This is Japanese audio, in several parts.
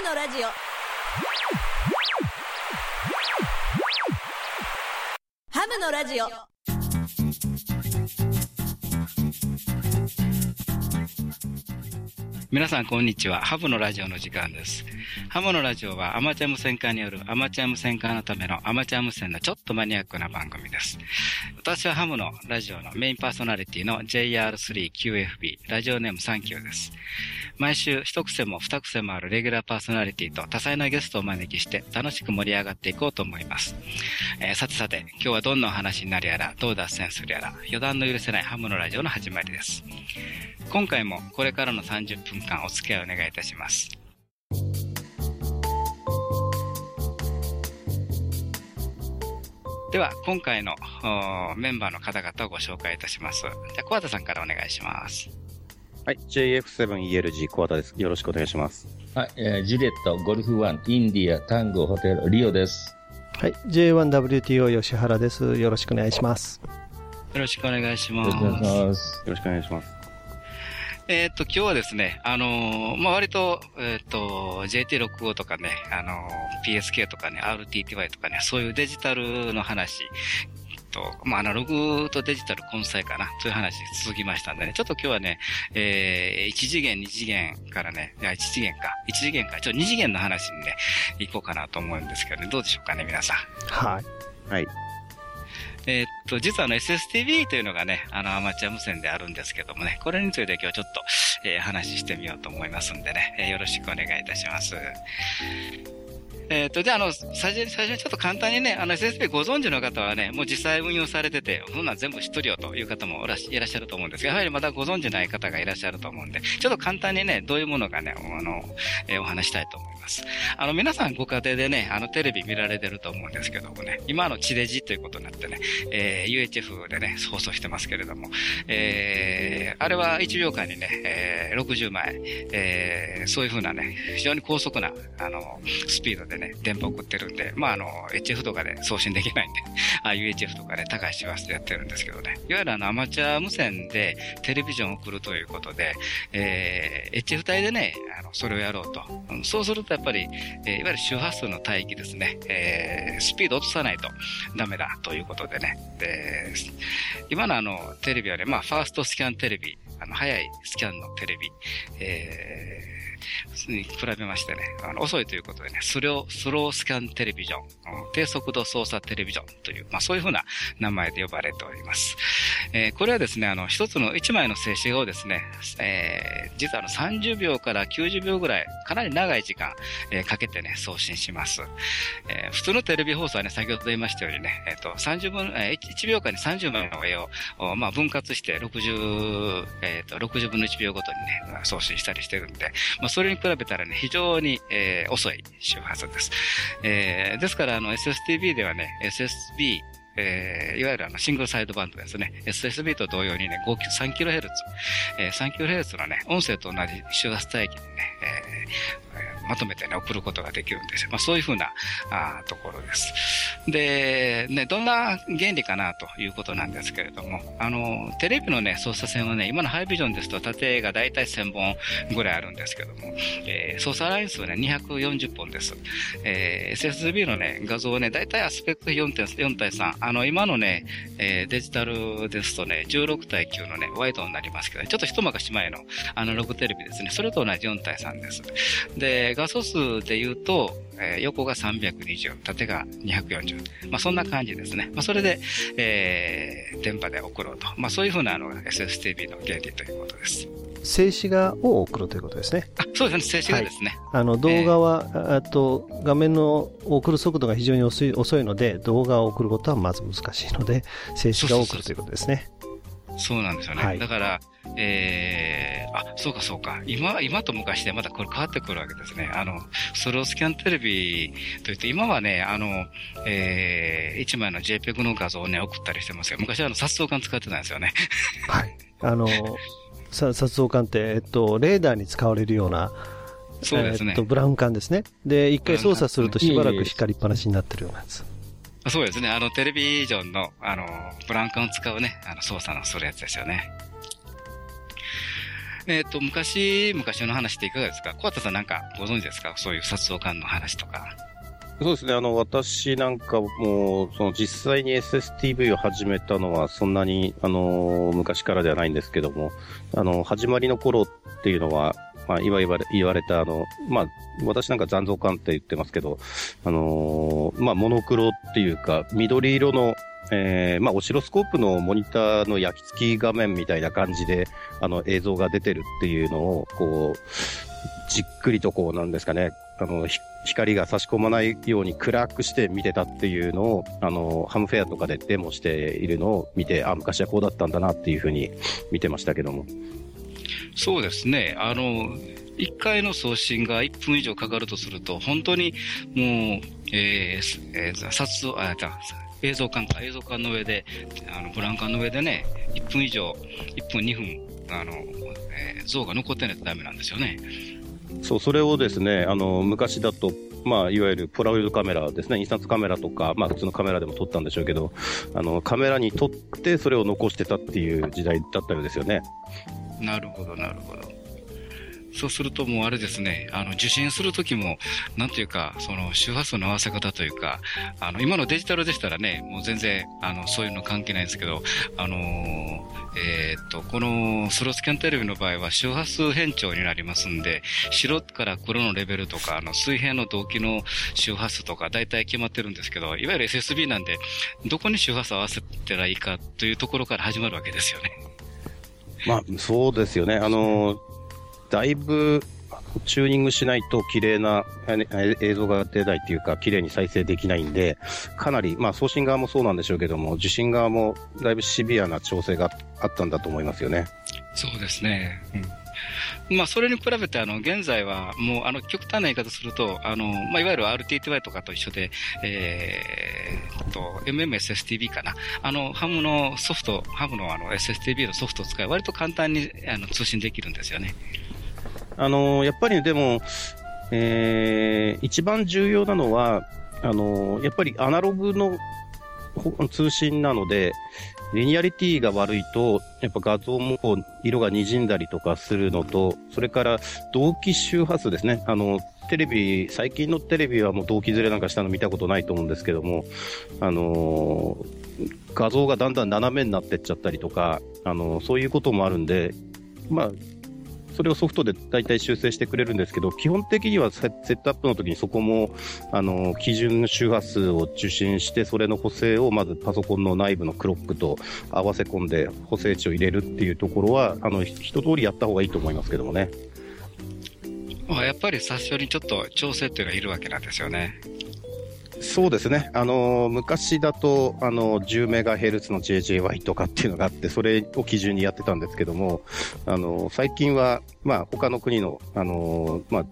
ムのラジオハムのラジオ皆さん、こんにちは。ハブのラジオの時間です。ハブのラジオはアマチュア無線化によるアマチュア無線化のためのアマチュア無線のちょっとマニアックな番組です。私はハムのラジオのメインパーソナリティの JR3QFB ラジオネームサンキューです。毎週一癖も二癖もあるレギュラーパーソナリティと多彩なゲストをお招きして楽しく盛り上がっていこうと思います。えーさてさて、今日はどんなお話になるやら、どう脱線するやら、予断の許せないハムのラジオの始まりです。今回もこれからの30分間お付き合いお願いいたします。では、今回のメンバーの方々をご紹介いたします。じゃあ、小畑さんからお願いします。はい、JF7ELG 小畑です。よろしくお願いします。はい、えージュリエット、ゴルフワン、インディア、タンゴ、ホテル、リオです。はい。J1WTO 吉原です。よろしくお願いします。よろしくお願いしますよろし。くお願いします。よろしくお願いします。えーっと、今日はですね、あのーまあ、割と、えーっと、JT65 とかね、あのー PSK とかね、RTTY とかね、そういうデジタルの話と、まあ、アナログとデジタル混載かな、そういう話続きましたんでね、ちょっと今日はね、えー、1次元、2次元からね、いや、1次元か、1次元か、ちょっと2次元の話にね、行こうかなと思うんですけどね、どうでしょうかね、皆さん。はい。はい。えーっと、実はあの SSTV というのがね、あのアマチュア無線であるんですけどもね、これについて今日ちょっと、えー話してみようと思いますんでね、えーよろしくお願いいたします。えーっと、じゃあ、あの、最初に、最初にちょっと簡単にね、あの SSP ご存知の方はね、もう実際運用されてて、そんなん全部知っとるよという方もいらっしゃると思うんですが、やはりまだご存知ない方がいらっしゃると思うんで、ちょっと簡単にね、どういうものがね、あの、えーお話したいと思います。あの、皆さんご家庭でね、あの、テレビ見られてると思うんですけどもね、今の地デジということになってね、えー UHF でね、放送してますけれども、えーあれは1秒間にね、えー60枚、えーそういうふうなね、非常に高速な、あの、スピードでね、電波送ってるんで、まあ、あの、HF とかで送信できないんで、ああ UHF とかで高い周波数でやってるんですけどね、いわゆるあの、アマチュア無線でテレビジョンを送るということで、えー HF 帯でね、あの、それをやろうと。そうするとやっぱり、えーいわゆる周波数の帯域ですね、えースピード落とさないとダメだということでね、で今のあの、テレビはね、まあ、ファーストスキャンテレビ、あの、早いスキャンのテレビ、えーに比べましてね、あの遅いということでね、スロー、スロースキャンテレビジョン、低速度操作テレビジョンという、まあそういうふうな名前で呼ばれております。えーこれはですね、あの、一つの一枚の静止画をですね、えー実はあの30秒から90秒ぐらい、かなり長い時間、えーかけてね、送信します。えー普通のテレビ放送はね、先ほど言いましたようにね、えっ、と、30分、えー、1秒間に30枚の絵を、まあ、分割して60、えっ、と、60分の1秒ごとにね、送信したりしてるんで、ま、それに比べたらね、非常に、えー遅い周波数です。えーですから、あの、SSTV ではね、SSB、えーいわゆるあのシングルサイドバンドですね。SSB と同様にね、3kHz、えー 3kHz のね、音声と同じ周波数帯域にね、えーまとめてね、送ることができるんですよ。まあそういうふうなあーところです。で、ね、どんな原理かなということなんですけれども、あの、テレビのね、操作線はね、今のハイビジョンですと縦がだいたい1000本ぐらいあるんですけども、えー操作ライン数はね、240本です。えー SSB のね、画像はね、だいたいアスペクト4.4対3。あの、今のね、えーデジタルですとね、16対9のね、ワイドになりますけど、ちょっと一昔前のアナログテレビですね。それと同じ4対3です。で、画素数で言うと、えー横が320、縦が240。まあ、そんな感じですね。まあ、それで、えー電波で送ろうと。まあ、そういうふうなのが SSTV の原理ということです。静止画を送るということですね。あ、そうですね。静止画ですね。あの、動画は、あと、画面の送る速度が非常に遅い遅いので、動画を送ることはまず難しいので、静止画を送るということですね。そうなんですよね。はいだから、えー、あ、そうかそうか。今、今と昔でまたこれ変わってくるわけですね。あの、スロースキャンテレビといって、今はね、あの、えー、一枚の JPEG の画像をね、送ったりしてますけど、昔はあの、撮像管使ってたんですよね。はい。あの、さ撮像管って、えっと、レーダーに使われるような、そうですねえっと、ブラウン管ですね。で、一回操作するとしばらく光りっぱなしになってるようなやつ。そうですね。あの、テレビジョンの、あの、ブランカンを使うね、あの、操作のするやつですよね。えっ、と、昔、昔の話っていかがですか？小畑さんなんかご存知ですか？そういう殺動感の話とか。そうですね、あの、私なんかも、その実際に SSTV を始めたのはそんなに、あの、昔からではないんですけども、あの、始まりの頃っていうのは、まあ、いわゆる言われた、あの、まあ、私なんか残像感って言ってますけど、あのまあ、モノクロっていうか、緑色の、えー、まあ、オシロスコープのモニターの焼き付き画面みたいな感じで、あの、映像が出てるっていうのを、こう、じっくりとこう、なんですかね、あの、光が差し込まないように暗くして見てたっていうのを、あの、ハムフェアとかでデモしているのを見て、あ、昔はこうだったんだなっていうふうに見てましたけども。そうですね。あの、1回の送信が1分以上かかるとすると、本当にもう、えー、えー、撮像、あ、映像管か、映像管の上で、あの、ブランカンの上でね、1分以上、1分2分、あの、えー、像が残ってないとダメなんですよね。そう、それをですね、あの、昔だと、まあ、いわゆるポラロイドカメラですね、印刷カメラとか、まあ、普通のカメラでも撮ったんでしょうけど、あの、カメラに撮って、それを残してたっていう時代だったようですよね。なるほど、なるほど。そうするともうあれですね、あの、受信するときも、なんていうか、その周波数の合わせ方というか、あの、今のデジタルでしたらね、もう全然、あの、そういうの関係ないんですけど、あのえー、っと、このスロースキャンテレビの場合は周波数変調になりますんで、白から黒のレベルとか、あの、水平の動機の周波数とか、大体決まってるんですけど、いわゆる SSB なんで、どこに周波数合わせたらいいかというところから始まるわけですよね。まあ、そうですよね。あの、だいぶチューニングしないと綺麗な映像が出ないというか、綺麗に再生できないんで、かなり、まあ送信側もそうなんでしょうけども、受信側もだいぶシビアな調整があったんだと思いますよね。そうですね。うん、まあ、それに比べて、あの、現在は、もう、あの、極端な言い方すると、あの、まあ、いわゆる RTTY とかと一緒で、えー、と、MMSSTV かな。あの、ハムのソフト、ハムのあの、SSTV のソフトを使い、割と簡単に、あの、通信できるんですよね。あの、やっぱりでも、えー、一番重要なのは、あの、やっぱりアナログの通信なので、リニアリティが悪いと、やっぱ画像も色が滲んだりとかするのと、それから同期周波数ですね。あの、テレビ、最近のテレビはもう同期ずれなんかしたの見たことないと思うんですけども、あのー、画像がだんだん斜めになってっちゃったりとか、あのー、そういうこともあるんで、まあ、それをソフトで大体修正してくれるんですけど、基本的にはセットアップの時にそこも、あの、基準周波数を受信して、それの補正をまずパソコンの内部のクロックと合わせ込んで補正値を入れるっていうところは、あの、一通りやった方がいいと思いますけどもね。まあ、やっぱり最初にちょっと調整っていうのがいるわけなんですよね。そうですね。あの、昔だと、あの、10メガヘルツの JJY とかっていうのがあって、それを基準にやってたんですけども、あの、最近は、まあ、他の国の、あの、まあ、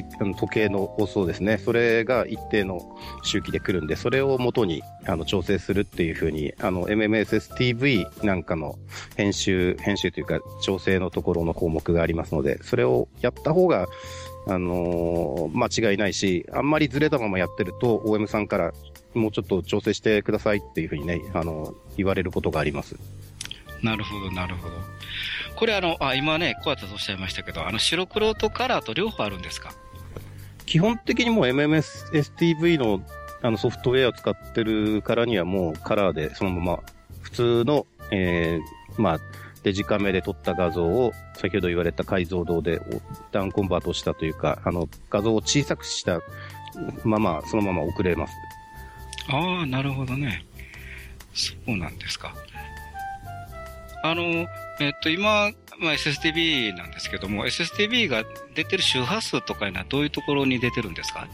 時計の放送ですね。それが一定の周期で来るんで、それを元にあの調整するっていうふうに、あの MMSSTV なんかの編集、編集というか調整のところの項目がありますので、それをやった方があのー、間違いないし、あんまりずれたままやってると、OM さんからもうちょっと調整してくださいっていうふうにね、あの、言われることがあります。なるほど、なるほど。これあの、あ、今ね、こうやっておっしゃいましたけど、あの、白黒とカラーと両方あるんですか？基本的にもう MMSSTV のあのソフトウェアを使ってるからにはもうカラーでそのまま普通の、えー、まあ、デジカメで撮った画像を、先ほど言われた解像度でダウンコンバートしたというか、あの、画像を小さくしたまま、そのまま送れます。ああ、なるほどね。そうなんですか。あの、えっと、今、まあ、SSTV なんですけども、SSTV が出てる周波数とかいうのはどういうところに出てるんですか？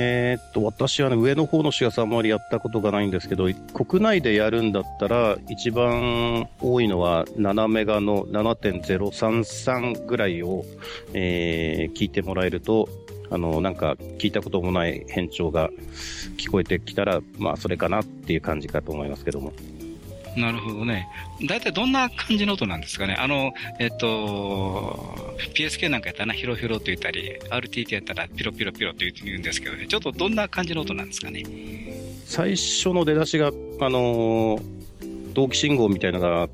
えー、っと、私はね、上の方の周波数あまりやったことがないんですけど、国内でやるんだったら、一番多いのは7メガの7.033ぐらいを、えー、聞いてもらえると、あの、なんか聞いたこともない変調が聞こえてきたら、まあ、それかなっていう感じかと思いますけども。なるほどね。大体どんな感じの音なんですかね？あの、えっと、PSK なんかやったらヒロヒロと言ったり、RTT やったらピロピロピロと言うんですけどね、ちょっとどんな感じの音なんですかね？最初の出だしが、あの同期信号みたいなのが、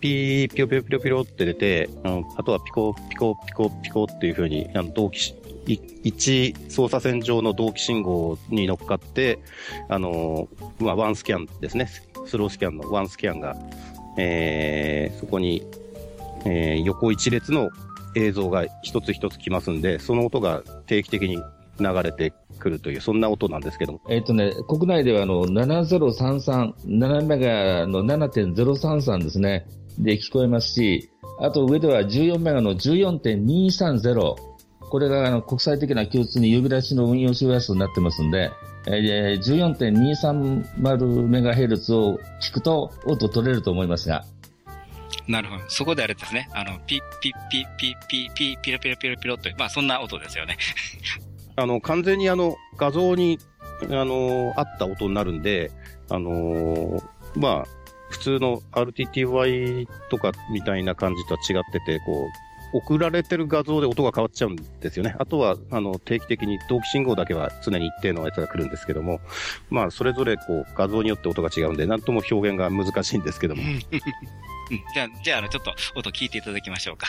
ピー、ピヨピヨピヨピヨって出て、あとはピコ、ピコ、ピコ、ピコっていう風に、あの、同期し、一操作線上の同期信号に乗っかって、あの、まあ、ワンスキャンですね。スロースキャンのワンスキャンが、えー、そこに、えー、横一列の映像が一つ一つ来ますんで、その音が定期的に流れてくるという、そんな音なんですけども。えっ、とね、国内ではあの、7033、7メガの7.033ですね。で聞こえますし、あと上では14メガの14.230。これがあの国際的な共通に呼び出しの運用周波数になってますんで、えー、14.230メガヘルツを聞くと音取れると思いますが、なるほど。そこであれですね。あの、ピッピッピッピッピッピッピロピロピロピロという、まあそんな音ですよね。あの、完全にあの、画像に、あの、合った音になるんで、あのまあ、普通の RTTY とかみたいな感じとは違ってて、こう、送られてる画像で音が変わっちゃうんですよね。あとは、あの、定期的に同期信号だけは常に一定のやつが来るんですけども、まあ、それぞれこう、画像によって音が違うんで、なんとも表現が難しいんですけども。じゃあ、じゃあ、あの、ちょっと音聞いていただきましょうか。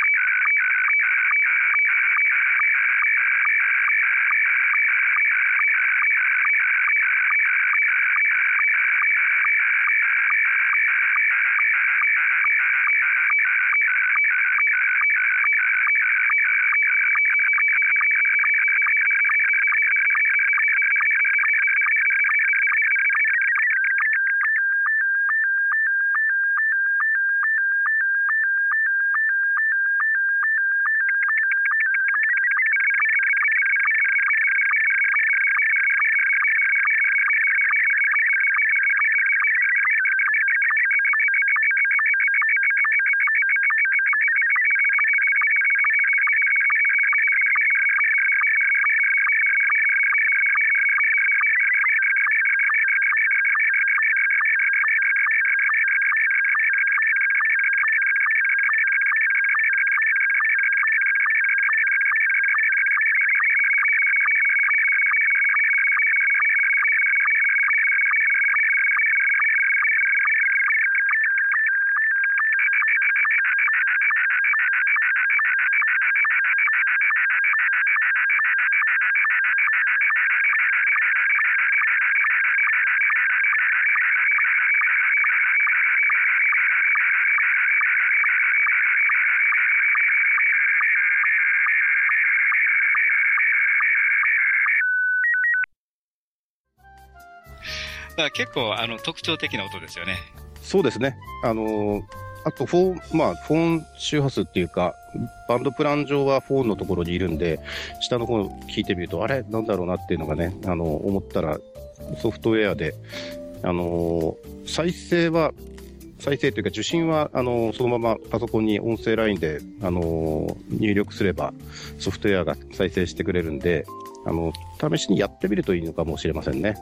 結構、あの、特徴的な音ですよね。そうですね。あのーあと、フォー、まあ、 phone 周波数っていうか、バンドプラン上は phone のところにいるんで、下の方聞いてみると、あれ？なんだろうなっていうのがね、あの、思ったら、ソフトウェアで、あのー再生は、再生というか受信は、あのーそのままパソコンに音声ラインで、あのー入力すれば、ソフトウェアが再生してくれるんで、あの、試しにやってみるといいのかもしれませんね。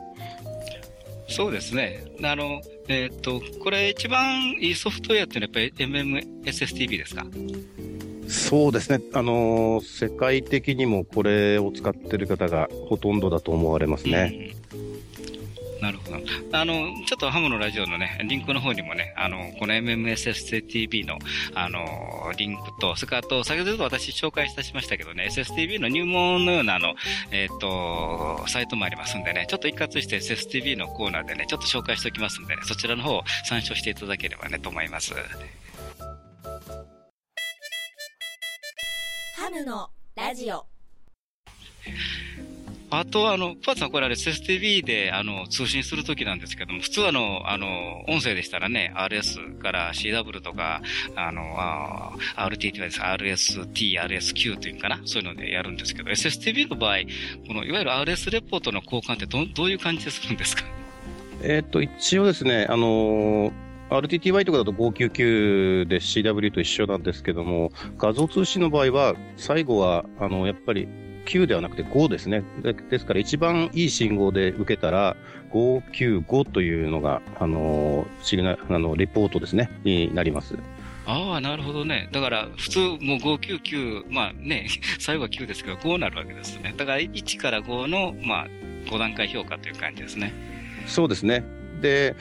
そうですね。あの、えーっと、これ一番いいソフトウェアっていうのはやっぱり MMSSTV ですか？そうですね。あのー世界的にもこれを使ってる方がほとんどだと思われますね。うん。あの、ちょっとハムのラジオのね、リンクの方にもね、あの、この MMSSTV の、あの、リンクと、それからあと、先ほど私紹介いたしましたけどね、SSTV の入門のような、あの、えっ、と、サイトもありますんでね、ちょっと一括して SSTV のコーナーでね、ちょっと紹介しておきますんでね、そちらの方を参照していただければね、と思います。ハムのラジオあと、あの、パーツさん、これあれ SSTV で、あの、通信するときなんですけども、普通あの、あの、音声でしたらね、RS から CW とか、あの、RTT です RST、RSQ というかな、そういうのでやるんですけど、SSTV の場合、この、いわゆる RS レポートの交換ってど、どういう感じでするんですか？えっと、一応ですね、あのー RTTY とかだと599で CW と一緒なんですけども、画像通信の場合は、最後は、あの、やっぱり、599ではなくて5ですね。でですから一番いい信号で受けたら、595というのが、あの、不思議な、あの、レポートですね、になります。ああ、なるほどね。だから、普通、もう599、まあね、最後は9ですけど、5になるわけですね。だから、1から5の、まあ、5段階評価という感じですね。そうですね。で、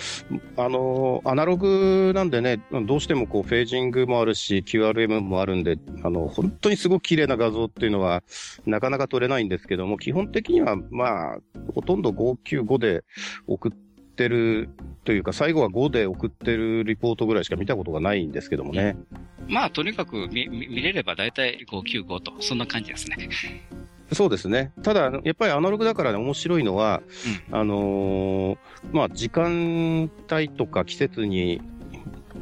あの、アナログなんでね、どうしてもこう、フェージングもあるし、QRM もあるんで、あの、本当にすごく綺麗な画像っていうのは、なかなか撮れないんですけども、基本的には、まあ、ほとんど595で送ってるというか、最後は5で送ってるリポートぐらいしか見たことがないんですけどもね。まあ、とにかく見れれば大体595と、そんな感じですね。そうですね。ただ、やっぱりアナログだからね、面白いのは、あのーまあ、時間帯とか季節に、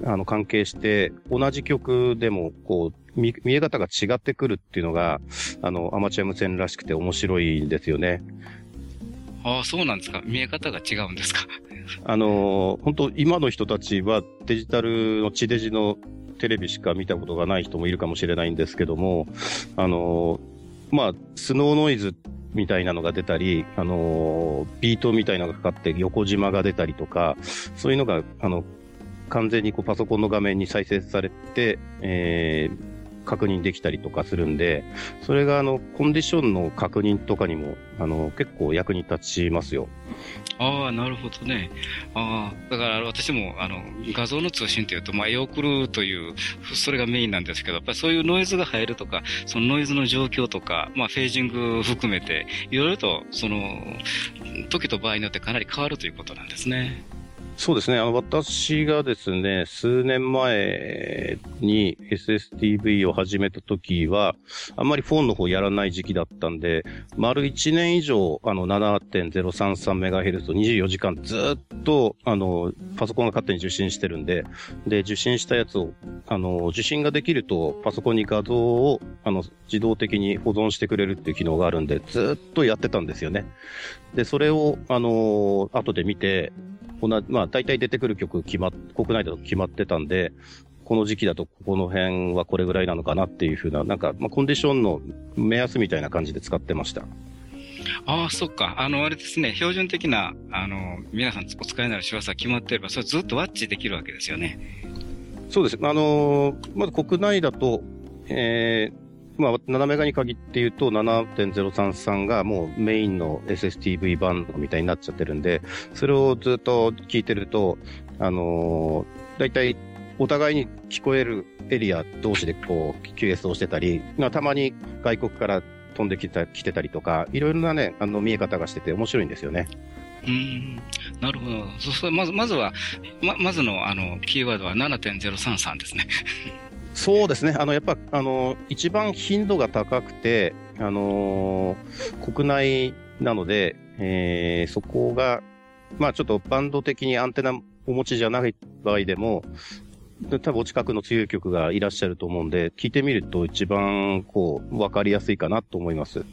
あの、関係して、同じ曲でも、こう、見、見え方が違ってくるっていうのが、あの、アマチュア無線らしくて面白いんですよね。ああ、そうなんですか。見え方が違うんですか。あのー本当今の人たちはデジタルの地デジのテレビしか見たことがない人もいるかもしれないんですけども、あのーまあ、スノーノイズみたいなのが出たり、あのービートみたいなのがかかって横縞が出たりとか、そういうのが、あの、完全にこうパソコンの画面に再生されて、えー確認できたりとかするんで、それがあの、コンディションの確認とかにも、あの、結構役に立ちますよ。ああ、なるほどね。ああ、だから私も、あの、画像の通信というと、まあ、絵送るという、それがメインなんですけど、やっぱりそういうノイズが入るとか、そのノイズの状況とか、まあ、フェージング含めて、いろいろと、その、時と場合によってかなり変わるということなんですね。そうですね。あの、私がですね、数年前に SSTV を始めた時は、あんまりフォンの方やらない時期だったんで、丸1年以上、あの、7.033MHz、24時間ずっと、あの、パソコンが勝手に受信してるんで、で、受信したやつを、あの、受信ができると、パソコンに画像を、あの、自動的に保存してくれるっていう機能があるんで、ずっとやってたんですよね。で、それを、あの、後で見て、こんな、まあ、大体出てくる曲決まっ、国内だと決まってたんで、この時期だとここの辺はこれぐらいなのかなっていうふうな、なんか、まあ、コンディションの目安みたいな感じで使ってました。ああ、そっか。あの、あれですね、標準的な、あの、皆さんお使いになる手話が決まってれば、それずっとワッチできるわけですよね。そうです。あのーまず国内だと、えー、まあ、7メガに限って言うと、7.033がもうメインの SSTV バンドみたいになっちゃってるんで、それをずっと聞いてると、あのー、大体、お互いに聞こえるエリア同士でこう、QS をしてたり、まあ、たまに外国から飛んできた、来てたりとか、いろいろなね、あの、見え方がしてて面白いんですよね。うん。なるほど。そそまず、まずは、ま、まずの、あの、キーワードは7.033ですね。そうですね。あの、やっぱ、あの、一番頻度が高くて、あのー国内なので、えーそこが、まあちょっとバンド的にアンテナお持ちじゃない場合でも、多分お近くの強い曲がいらっしゃると思うんで、聞いてみると一番、こう、分かりやすいかなと思います。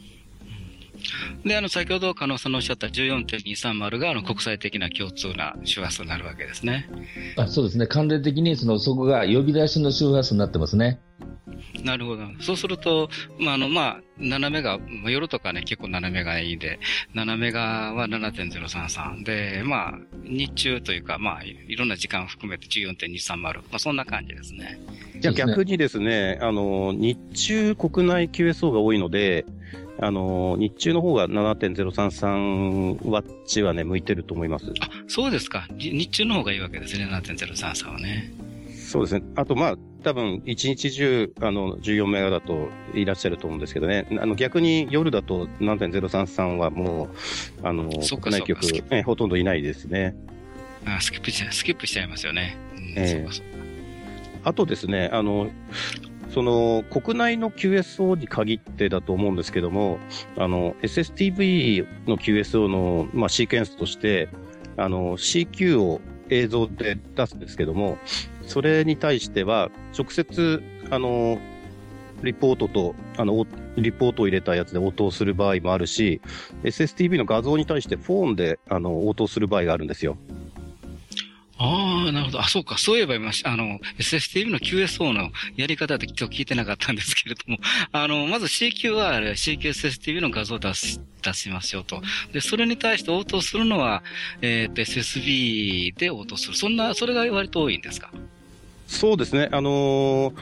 で、あの、先ほど、加納さんのおっしゃった14.230が、あの、国際的な共通な周波数になるわけですね。あそうですね。関連的にその、そこが呼び出しの周波数になってますね。なるほど。そうすると、まあ、あの、まあ、7メガ、まあ夜とかね、結構7メガがいいんで、7メガは7.033で、まあ、日中というか、まあ、いいろんな時間を含めて14.230。まあ、そんな感じですね。じゃ逆にですね、あの、日中国内 QSO が多いので、あの、日中の方が7.033ワッチはね、向いてると思います。あ、そうですか。に日中の方がいいわけですね、7.033はね。そうですね。あと、まあ、多分、一日中、あの、14メガだといらっしゃると思うんですけどね。あの、逆に夜だと7.033はもう、あの、そっか国内局えほとんどいないですね。あスキップしちゃ、スキップしちゃいますよね。うん、ええそうかそうかあとですね、あの、その、国内の QSO に限ってだと思うんですけども、あの、SSTV の QSO の、まあ、シーケンスとして、あの、CQ を映像で出すんですけども、それに対しては、直接、あの、リポートと、あの、リポートを入れたやつで応答する場合もあるし、SSTV の画像に対してフォーンで、あの、応答する場合があるんですよ。ああ、なるほど。あ、そうか。そういえば今、あの、SSTV の QSO のやり方って今日聞いてなかったんですけれども、あの、まず CQR、CQSSTV の画像を出し、出しますよと。で、それに対して応答するのは、えっ、と、SSB で応答する。そんな、それが割と多いんですか？そうですね。あのー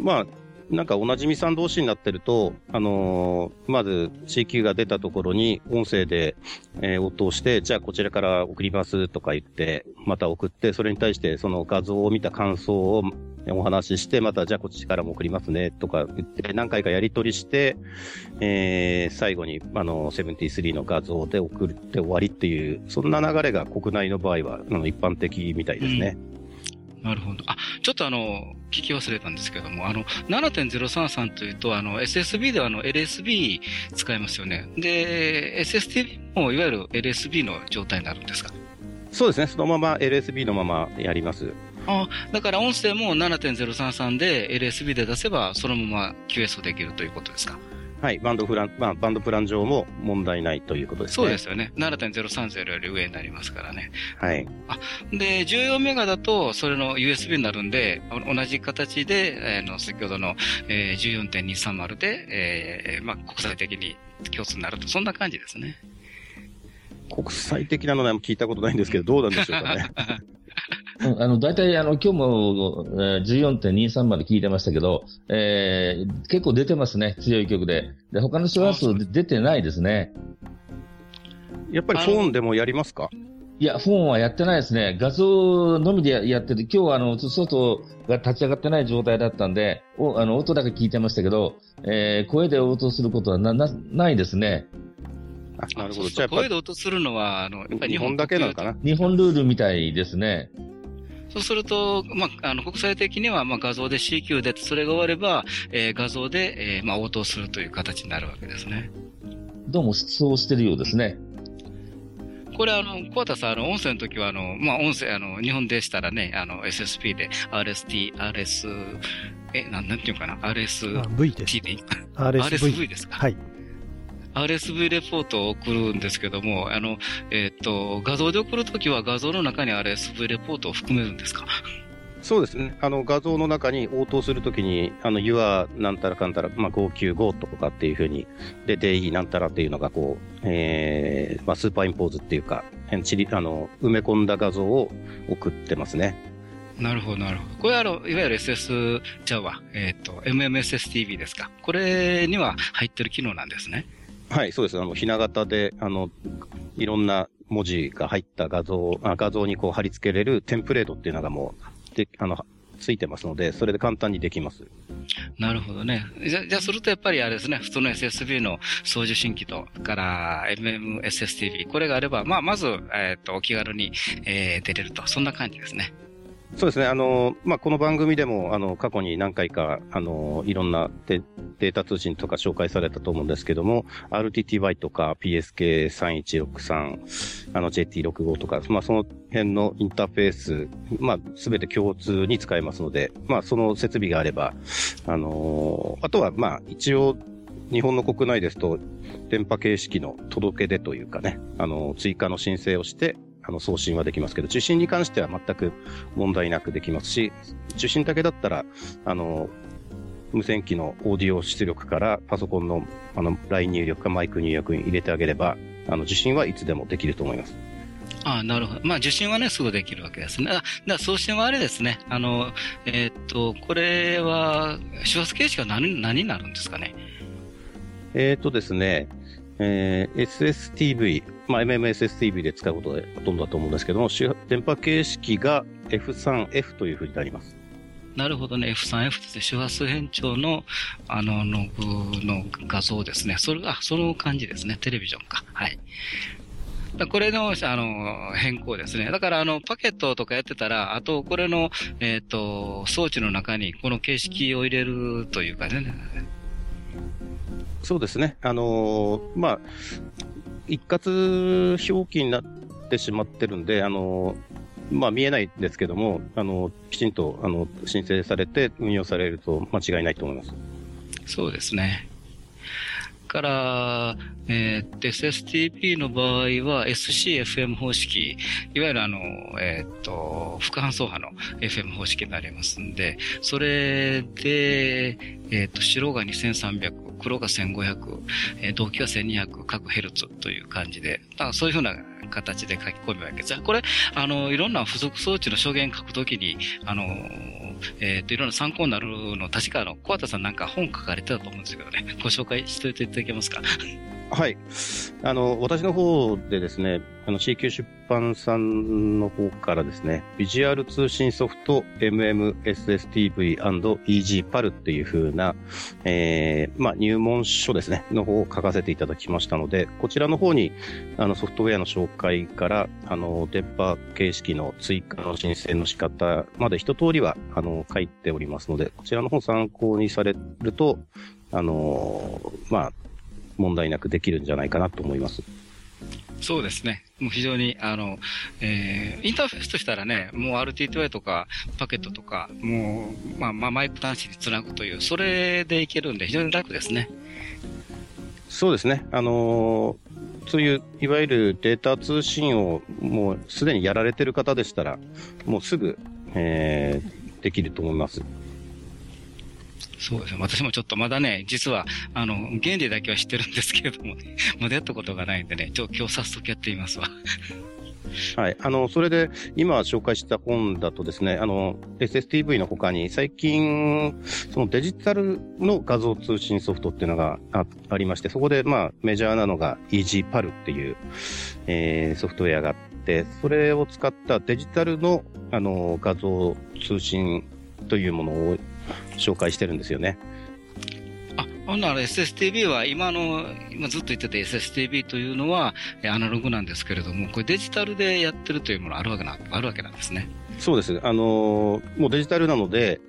まあ、なんかおなじみさん同士になってると、あのーまず CQ が出たところに音声で、えー応答して、じゃあこちらから送りますとか言って、また送って、それに対してその画像を見た感想をお話しして、またじゃあこっちからも送りますねとか言って、何回かやり取りして、えー最後にあの73の画像で送って終わりっていう、そんな流れが国内の場合はあの一般的みたいですね。なるほど。あ、ちょっとあの、聞き忘れたんですけども、あの、7.033というと、あの、SSB ではあの、LSB 使いますよね。で、SSTV もいわゆる LSB の状態になるんですか？そうですね。そのまま LSB のままやります。あ、だから音声も7.033で LSB で出せば、そのまま QS できるということですか？はい。バンドプラン、まあ、バンドプラン上も問題ないということですね。そうですよね。7.030より上になりますからね。はい。で、14メガだと、それの USB になるんで、お同じ形で、えーの、先ほどの、えー、14.230で、えーまあ、国際的に共通になると、そんな感じですね。国際的なのは聞いたことないんですけど、どうなんでしょうかね。うんあの、大体、あの、今日も、えー14.23まで聞いてましたけど、えー結構出てますね、強い曲で。で、他の周波数で出てないですね。やっぱりフォーンでもやりますか？いや、フォンはやってないですね。画像のみでややってて、今日はあの、外が立ち上がってない状態だったんで、おあの音だけ聞いてましたけど、えー声で応答することはな、な、ないですね。あなるほど。じゃあ声で音するのは、あの、やっぱり日本だけなのかな？日本ルールみたいですね。そうすると、まあ、あの、国際的には、まあ、画像で CQ で、それが終われば、えー画像で、えーまあ、応答するという形になるわけですね。どうもそうしてるようですね。これあの、小畑さん、あの、音声の時は、あの、まあ、音声、あの、日本でしたらね、あの、SSP で、RST、RS、え、なん、なんていうのかな、RST でいい RSV。RSV ですか？はい。RSV レポートを送るんですけども、あの、えっ、と、画像で送るときは画像の中に RSV レポートを含めるんですか？そうですね。あの、画像の中に応答するときに、あの、your なんたらかんたら、まあ、595とかっていうふうに、で、デイなんたらっていうのが、こう、えー、まあ、スーパーインポーズっていうか、変ちり、あの、埋め込んだ画像を送ってますね。なるほど、なるほど。これはあの、いわゆる SS ちゃうわ。えっ、と、MMSSTV ですか？これには入ってる機能なんですね。はい、そうです。あの、ひな形で、あの、いろんな文字が入った画像、あ画像にこう貼り付けれるテンプレートっていうのがもう、で、あの、ついてますので、それで簡単にできます。なるほどね。じゃ、じゃあ、するとやっぱりあれですね、普通の SSB の送受信機と、から MMSSTV、これがあれば、まあ、まず、えっ、と、お気軽に、えー出れると。そんな感じですね。そうですね。あの、まあ、この番組でも、あの、過去に何回か、あの、いろんなデータ通信とか紹介されたと思うんですけども、RTTY とか PSK3163、あの、JT65 とか、まあ、その辺のインターフェース、まあ、すべて共通に使えますので、まあ、その設備があれば、あの、あとは、ま、一応、日本の国内ですと、電波形式の届け出というかね、あの、追加の申請をして、あの、送信はできますけど、受信に関しては全く問題なくできますし、受信だけだったら、あの、無線機のオーディオ出力からパソコンの、あの、ライン入力かマイク入力に入れてあげれば、あの、受信はいつでもできると思います。ああ、なるほど。まあ、受信はね、すぐできるわけですね。あ、だ送信はあれですね。あの、えーっと、これは、周波数形式は何、何になるんですかね？えーとですね、えー SSTV、まあ、MMSSTV で使うことでほとんどだと思うんですけども、電波形式が F3F というふうになります。なるほどね。F3、F って周波数変調の、あの、ノブの画像ですね。それが、その感じですね。テレビジョンか。はい。これの、あの、変更ですね。だから、あの、パケットとかやってたら、あと、これの、えっ、と、装置の中に、この形式を入れるというかね。そうですね。あのーまあ、一括表記になってしまってるんで、あのーまあ見えないんですけども、あのーきちんと、あの、申請されて運用されると間違いないと思います。そうですね。から、えー、SSTP の場合は SCFM 方式、いわゆるあの、えーっと、副反送波の FM 方式になりますんで、それで、えーっと、白が2300、黒が1500、えー、動機が1200各ヘルツという感じで、だからそういうふうな形で書き込むわけです。じゃあこれ、あの、いろんな付属装置の証言書くときに、あの、えっ、と、いろんな参考になるの、確かあの、小畑さんなんか本書かれてたと思うんですけどね、ご紹介しておいていただけますか？はい。あの、私の方でですね、あの CQ 出版さんの方からですね、ビジュアル通信ソフト MMSSTV&EGPAL っていう風な、えー、まあ、入門書ですね、の方を書かせていただきましたので、こちらの方に、あの、ソフトウェアの紹介から、あの、電波形式の追加の申請の仕方まで一通りは、あの、書いておりますので、こちらの方参考にされると、あの、まあ、問題なくできるんじゃないかなと思います。そうですね。もう非常に、あの、えー、インターフェースとしたらね、もう RTTY とかパケットとか、もう、まあ、まあ、マイク端子につなぐという、それでいけるんで非常に楽ですね。そうですね。あのーそういう、いわゆるデータ通信をもうすでにやられてる方でしたら、もうすぐ、えー、できると思います。そうですね。私もちょっとまだね、実は、あの、原理だけは知ってるんですけれども、ね、まだやったことがないんでね、ちょ、今日早速やってみますわ。はい。あの、それで、今紹介した本だとですね、あの、SSTV の他に、最近、そのデジタルの画像通信ソフトっていうのがあありまして、そこで、まあ、メジャーなのが EasyPAL っていう、えー、ソフトウェアがあって、それを使ったデジタルの、あの、画像通信というものを紹介してるんですよね。あ、ほんなら SSTV は今の、今ずっと言ってた SSTV というのはえアナログなんですけれども、これデジタルでやってるというものあるわけな、あるわけなんですね。そうです。あのーもうデジタルなので、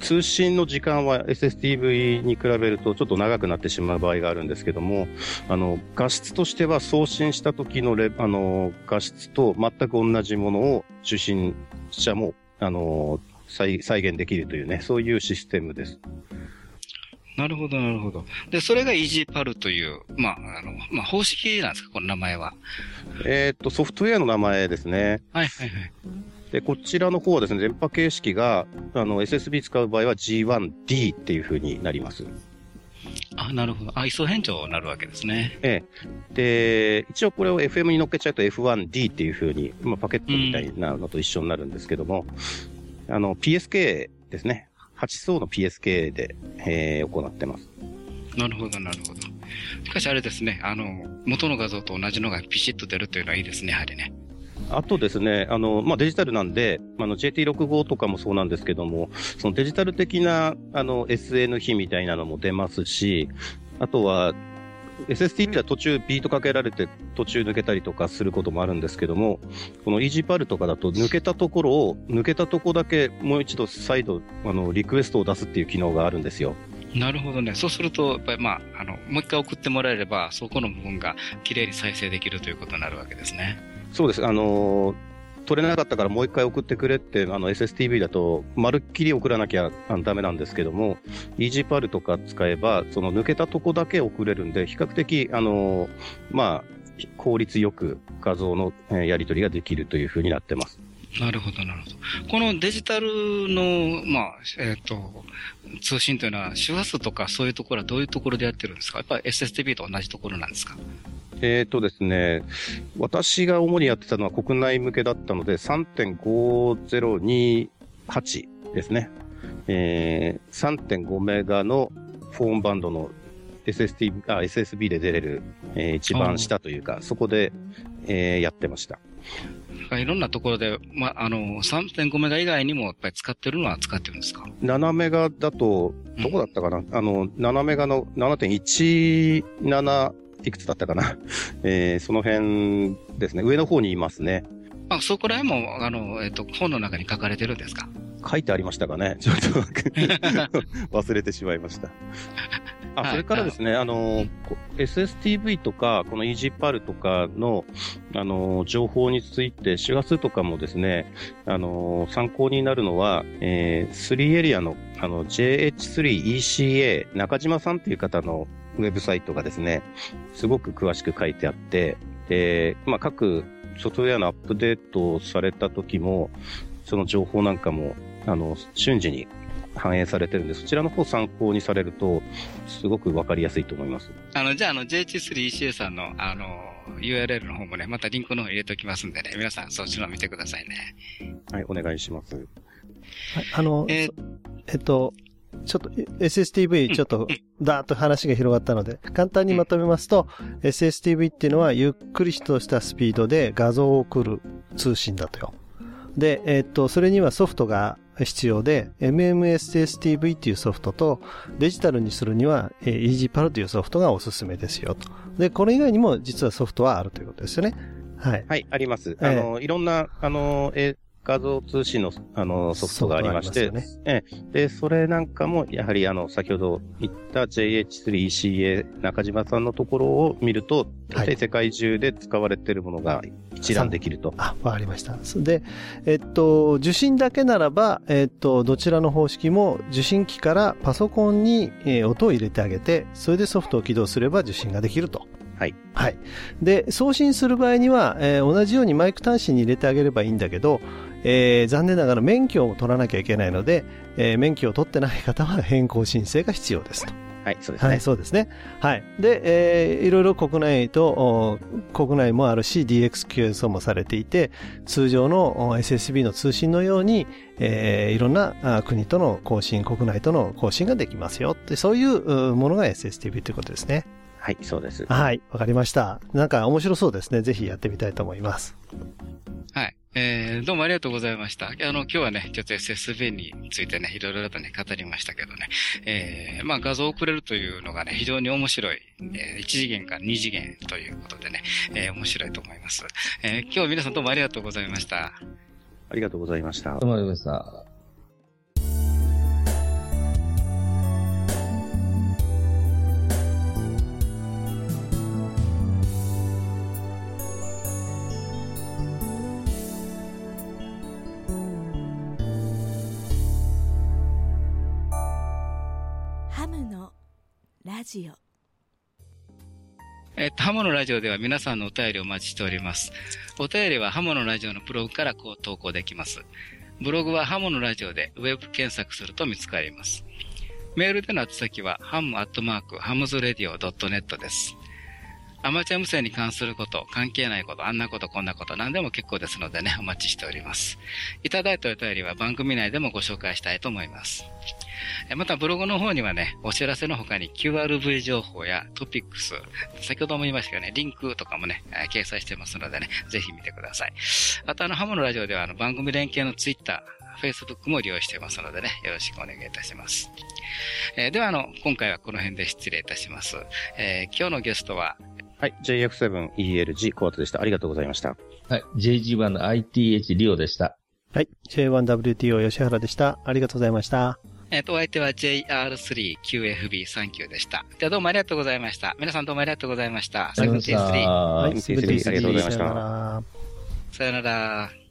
通信の時間は SSTV に比べるとちょっと長くなってしまう場合があるんですけども、あの、画質としては送信した時のレ、あの、画質と全く同じものを受信者も、あの、再再現できるというね、そういうシステムです。なるほど、なるほど。で、それが EasyPAL という、まあ、あの、まあ、方式なんですか、この名前は。えーっと、ソフトウェアの名前ですね。はい、はい、はい。で、こちらの方はですね、電波形式が、あの、SSB 使う場合は G1D っていう風になります。あ、なるほど。あ、位相変調になるわけですね。ええ。で、一応これを FM に乗っけちゃうと F1D っていう風に、まあ、パケットみたいなのと一緒になるんですけども、あの、PSK ですね。8層の PSK で、えー行ってます。なるほど、なるほど。しかしあれですね、あの、元の画像と同じのがピシッと出るというのはいいですね、やはりね。あとですね、あの、まあ、デジタルなんで、あの、JT65 とかもそうなんですけども、そのデジタル的な、あの、SN 比みたいなのも出ますし、あとは、SSTV は途中ビートかけられて途中抜けたりとかすることもあるんですけども、この EasyPAL とかだと抜けたところを、抜けたとこだけもう一度再度、あの、リクエストを出すっていう機能があるんですよ。なるほどね。そうすると、やっぱりまあ、あの、もう一回送ってもらえれば、そこの部分が綺麗に再生できるということになるわけですね。そうです。あのー取れなかったからもう一回送ってくれって、あの SSTV だと、まるっきり送らなきゃダメなんですけども、EasyPAL とか使えば、その抜けたとこだけ送れるんで、比較的、あのまあ、効率よく画像のやり取りができるというふうになってます。なるほど、なるほど。このデジタルの、まあ、えっ、と、通信というのは、周波数とかそういうところはどういうところでやってるんですか？やっぱり SSTV と同じところなんですか？えっ、とですね、私が主にやってたのは国内向けだったので、3.5028ですね。えー、3.5メガのフォーンバンドの SST、あ、SSB で出れる、えー一番下というか、そこで、えーやってました。いろんなところで、まあ、あの、3.5メガ以外にもやっぱり使ってるのは使ってるんですか？7メガだと、どこだったかな、あの、7メガの7.17いくつだったかな？えーその辺ですね。上の方にいますね。あ、そこら辺も、あの、えっ、と、本の中に書かれてるんですか？書いてありましたかね？ちょっと 忘れてしまいました。あ、はい。それからですね、あの、こ SSTV とか、この EasyPAL とかの、あの、情報について、周波数とかもですね、あの、参考になるのは、えー、3エリアの、あの、JH3ECA、中島さんっていう方の、ウェブサイトがですね、すごく詳しく書いてあって、で、まあ、各ソフトウェアのアップデートされた時も、その情報なんかも、あの、瞬時に反映されてるんで、そちらの方参考にされると、すごくわかりやすいと思います。あの、じゃあ、あの、JH3ECA さんの、あの、URL の方もね、またリンクの方入れておきますんでね、皆さんそっちの見てくださいね。はい、お願いします。はいあの、えーそえっと、ちょっと SSTV ちょっとだーっと話が広がったので、簡単にまとめますと、SSTV っていうのはゆっくりとしたスピードで画像を送る通信だとよ。で、えっと、それにはソフトが必要で、MMSSTV っていうソフトと、デジタルにするには、えー EasyPAL というソフトがおすすめですよと。で、これ以外にも実はソフトはあるということですよね。はい。はい、あります。ええあの、いろんな、あの、え画像通信の、あの、ソフトがありまして、ソフトがありますええで、それなんかも、やはり、あの、先ほど言った JH3ECA 中島さんのところを見ると、はい世界中で使われているものが一覧できると。あ、わかりました。そで、えっと、受信だけならば、えっと、どちらの方式も受信機からパソコンに、えー音を入れてあげて、それでソフトを起動すれば受信ができると。はい。はい。で、送信する場合には、えー同じようにマイク端子に入れてあげればいいんだけど、えー残念ながら免許を取らなきゃいけないので、えー免許を取ってない方は変更申請が必要ですと。はい、そうですね。はい、そうですね。はい。で、えーいろいろ国内と、お国内もあるし、DXQS もされていて、通常のお SSB の通信のように、えーいろんなあ国との更新、国内との更新ができますよって、そういううものが SSTV ということですね。はい、そうです。はい、わかりました。なんか面白そうですね。ぜひやってみたいと思います。はい。えー、どうもありがとうございました。あの、今日はね、ちょっと SSB についてね、いろいろとね、語りましたけどね。えー、まあ画像を送れるというのがね、非常に面白い。えー、1次元から2次元ということでね、えー、面白いと思います。えー、今日は皆さんどうもありがとうございました。ありがとうございましたどう。もありがとうございました。ジオえっと、ハムのラジオでは皆さんのお便りをお待ちしております。お便りはハムのラジオのブログからこう投稿できます。ブログはハムのラジオでウェブ検索すると見つかります。メールでの宛先はハムアットマークハムズレディオ .net です。アマチュア無線に関すること、関係ないこと、あんなこと、こんなこと、何でも結構ですのでね、お待ちしております。いただいたお便りは番組内でもご紹介したいと思います。またブログの方にはね、お知らせの他に QRV 情報やトピックス、先ほども言いましたけどね、リンクとかもね、掲載してますのでね、ぜひ見てください。あとあの、ハモのラジオではあの番組連携の Twitter、Facebook も利用していますのでね、よろしくお願いいたします。えーではあの、今回はこの辺で失礼いたします。えー今日のゲストは、はい、JF7ELG コアトでした。ありがとうございました。はい。JG1 の ITH リオでした。はい。J1WTO 吉原でした。ありがとうございました。えっ、と、お相手は JR3QFB39 でした。ではどうもありがとうございました。皆さんどうもありがとうございました。ありがとうございました73はい。73ありがとうございましたさよなら。さよなら。